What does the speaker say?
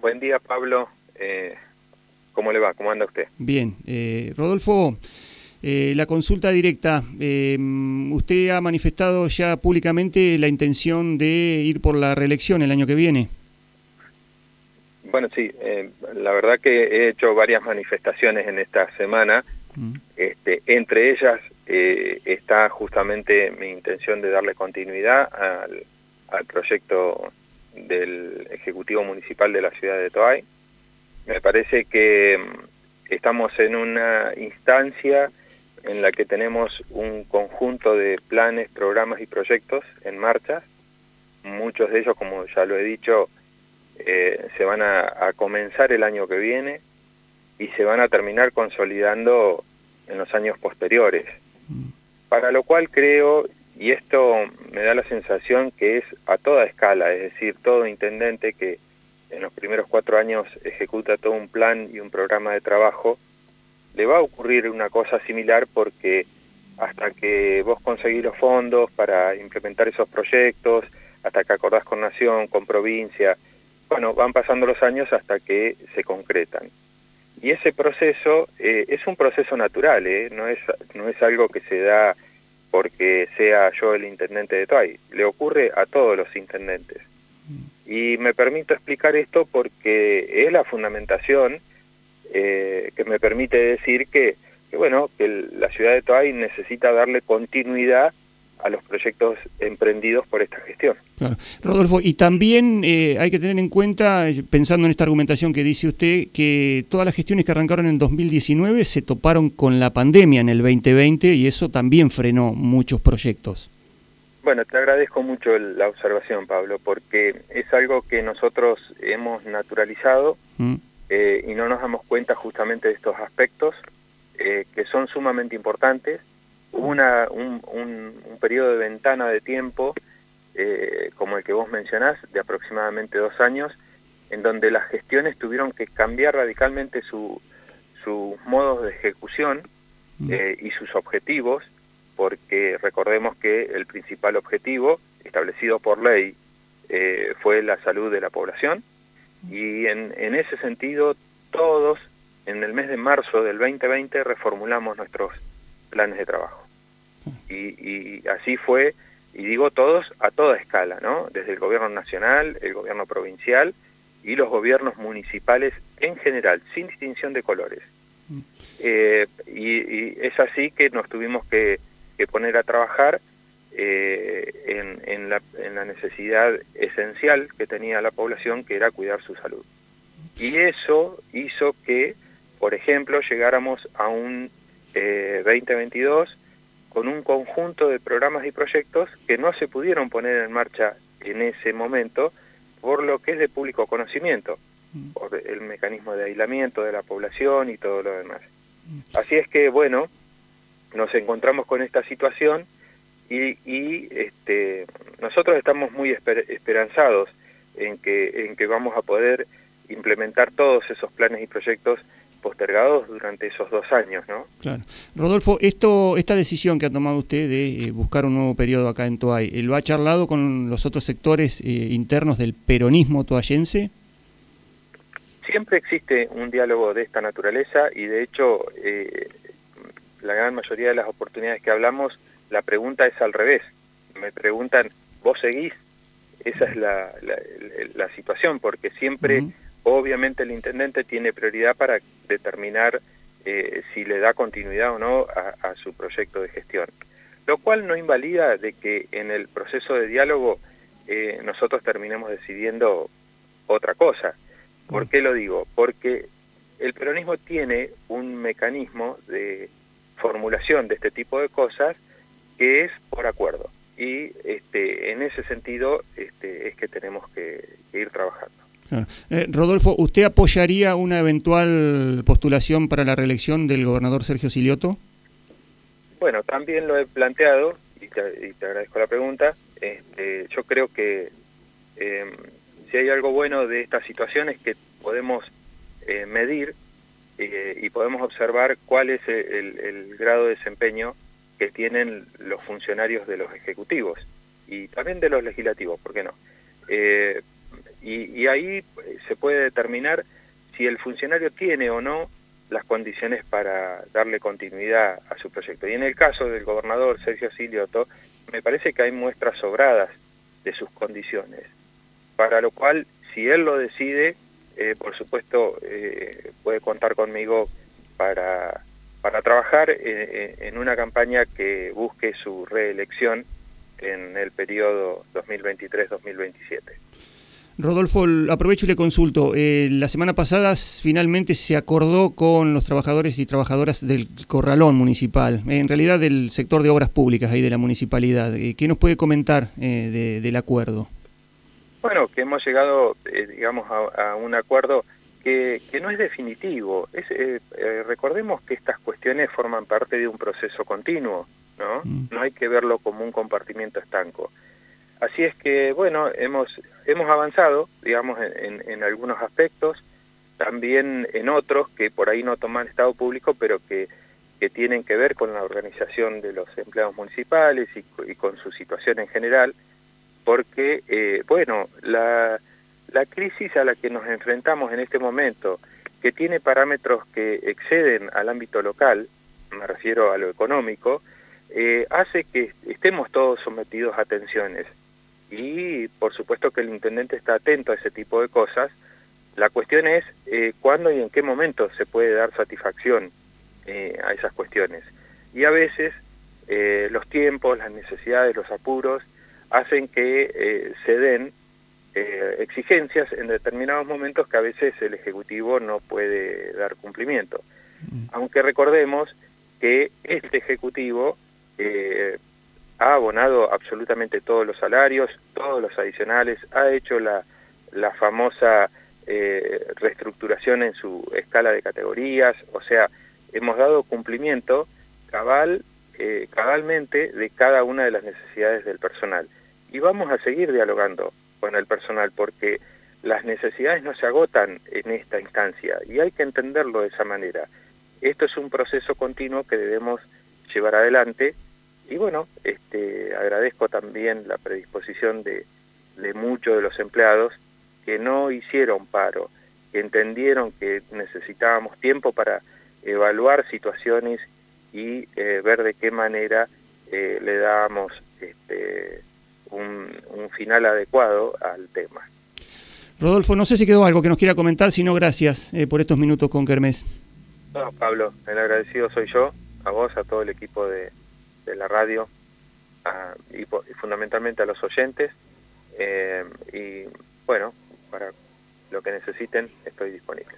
Buen día, Pablo. Eh, ¿Cómo le va? ¿Cómo anda usted? Bien. Eh, Rodolfo, eh, la consulta directa. usted ha manifestado ya públicamente la intención de ir por la reelección el año que viene. Bueno, sí. la verdad que he hecho varias manifestaciones en esta semana. Mm. Este, entre ellas está justamente mi intención de darle continuidad al, al proyecto del Ejecutivo Municipal de la ciudad de Toay. Me parece que mm, estamos en una instancia en la que tenemos un conjunto de planes, programas y proyectos en marcha. Muchos de ellos, como ya lo he dicho, eh, se van a, comenzar el año que viene y se van a terminar consolidando en los años posteriores. Mm. Para lo cual creo y esto me da la sensación que es a toda escala, es decir, todo intendente que en los primeros cuatro años ejecuta todo un plan y un programa de trabajo, le va a ocurrir una cosa similar porque hasta que vos conseguís los fondos para implementar esos proyectos, hasta que acordás con Nación, con provincia, bueno, van pasando los años hasta que se concretan. Y ese proceso eh, es un proceso natural, ¿eh? no, es, no es algo que se da porque sea yo el intendente de Toay, le ocurre a todos los intendentes. Mm. Y me permito explicar esto porque es la fundamentación eh, que me permite decir que, que, bueno, que la ciudad de Toay necesita darle continuidad a los proyectos emprendidos por esta gestión. Rodolfo, y también eh, hay que tener en cuenta, eh, pensando en esta argumentación que dice usted, que todas las gestiones que arrancaron en 2019 se toparon con la pandemia en el 2020 y eso también frenó muchos proyectos. Bueno, te agradezco mucho la observación, Pablo, porque es algo que nosotros hemos naturalizado mm. eh, y no nos damos cuenta justamente de estos aspectos que son sumamente importantes hubo una, un, un, periodo de ventana de tiempo, eh, como el que vos mencionás, de aproximadamente dos años, en donde las gestiones tuvieron que cambiar radicalmente su, sus modos de ejecución mm. eh, y sus objetivos, porque recordemos que el principal objetivo establecido por ley eh, fue la salud de la población, y en, en ese sentido todos en el mes de marzo del 2020 reformulamos nuestros planes de trabajo. Y, así fue, y digo todos, a toda escala, ¿no? Desde el gobierno nacional, el gobierno provincial y los gobiernos municipales en general, sin distinción de colores. Eh, y, es así que nos tuvimos que, poner a trabajar eh, en, la, necesidad esencial que tenía la población, que era cuidar su salud. Y eso hizo que, por ejemplo, llegáramos a un 2022 eh, con un conjunto de programas y proyectos que no se pudieron poner en marcha en ese momento por lo que es de público conocimiento, mm. por el mecanismo de aislamiento de la población y todo lo demás. Mm. Así es que, bueno, nos encontramos con esta situación y, y este, nosotros estamos muy esperanzados en que, en que vamos a poder implementar todos esos planes y proyectos postergados durante esos dos años, ¿no? Claro. Rodolfo, esto, esta decisión que ha tomado usted de eh, buscar un nuevo periodo acá en Toay, ¿lo ha charlado con los otros sectores eh, internos del peronismo toayense? Siempre existe un diálogo de esta naturaleza y de hecho eh, la gran mayoría de las oportunidades que hablamos, la pregunta es al revés. Me preguntan, ¿vos seguís? Esa es la, la, situación, porque siempre... Obviamente el intendente tiene prioridad para determinar eh, si le da continuidad o no a, su proyecto de gestión. Lo cual no invalida de que en el proceso de diálogo eh, nosotros terminemos decidiendo otra cosa. ¿Por qué lo digo? Porque el peronismo tiene un mecanismo de formulación de este tipo de cosas que es por acuerdo. Y este, en ese sentido este, es que tenemos que ir trabajando. Eh, Rodolfo, ¿usted apoyaría una eventual postulación para la reelección del gobernador Sergio Silioto? Bueno, también lo he planteado y te, agradezco la pregunta. Este, yo creo que em, si hay algo bueno de esta situación es que podemos eh, medir eh, y podemos observar cuál es el, el, grado de desempeño que tienen los funcionarios de los ejecutivos y también de los legislativos, ¿por qué no? Y, ahí eh, se puede determinar si el funcionario tiene o no las condiciones para darle continuidad a su proyecto. Y en el caso del gobernador Sergio Silioto, me parece que hay muestras sobradas de sus condiciones, para lo cual, si él lo decide, eh, por supuesto, eh, puede contar conmigo para, para trabajar en una campaña que busque su reelección en el periodo 2023-2027. Rodolfo, aprovecho y le consulto. Eh, la semana pasada finalmente se acordó con los trabajadores y trabajadoras del corralón municipal, en realidad del sector de obras públicas ahí de la municipalidad. Eh, ¿Qué nos puede comentar eh, del acuerdo? Bueno, que hemos llegado, digamos, a, un acuerdo que, que, no es definitivo. Es, recordemos que estas cuestiones forman parte de un proceso continuo, ¿no? Mm. No hay que verlo como un compartimiento estanco. Así es que, bueno, hemos, hemos avanzado, digamos, en, algunos aspectos, también en otros que por ahí no toman estado público, pero que, que tienen que ver con la organización de los empleados municipales y, con su situación en general, porque, eh, bueno, la, la crisis a la que nos enfrentamos en este momento, que tiene parámetros que exceden al ámbito local, me refiero a lo económico, eh, hace que estemos todos sometidos a tensiones y por supuesto que el intendente está atento a ese tipo de cosas. La cuestión es eh, cuándo y en qué momento se puede dar satisfacción eh, a esas cuestiones. Y a veces eh, los tiempos, las necesidades, los apuros hacen que se den exigencias en determinados momentos que a veces el Ejecutivo no puede dar cumplimiento. Mm. Aunque recordemos que este Ejecutivo ha abonado absolutamente todos los salarios, todos los adicionales, ha hecho la, la famosa eh, reestructuración en su escala de categorías, o sea, hemos dado cumplimiento cabal, eh, cabalmente de cada una de las necesidades del personal. Y vamos a seguir dialogando con el personal porque las necesidades no se agotan en esta instancia y hay que entenderlo de esa manera. Esto es un proceso continuo que debemos llevar adelante y bueno, este, agradezco también la predisposición de, muchos de los empleados que no hicieron paro, que entendieron que necesitábamos tiempo para evaluar situaciones y eh, ver de qué manera eh, le dábamos este, un, final adecuado al tema. Rodolfo, no sé si quedó algo que nos quiera comentar, si no, gracias eh, por estos minutos con Kermés. No, Pablo, el agradecido soy yo, a vos, a todo el equipo de, de la radio y, fundamentalmente a los oyentes. Eh, y bueno, para lo que necesiten estoy disponible.